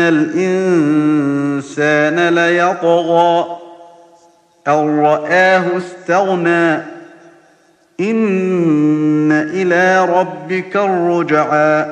إن الإنسان ليطغى أن رآه استغنى إن إلى ربك الرجعى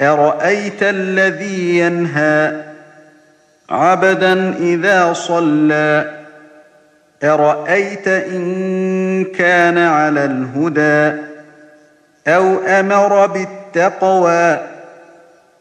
أرأيت الذي ينهى عبدا إذا صلى أرأيت إن كان على الهدى أو أمر بالتقوى